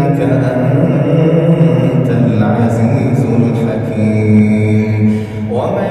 إنك أنت العزيز الحكيم. ومن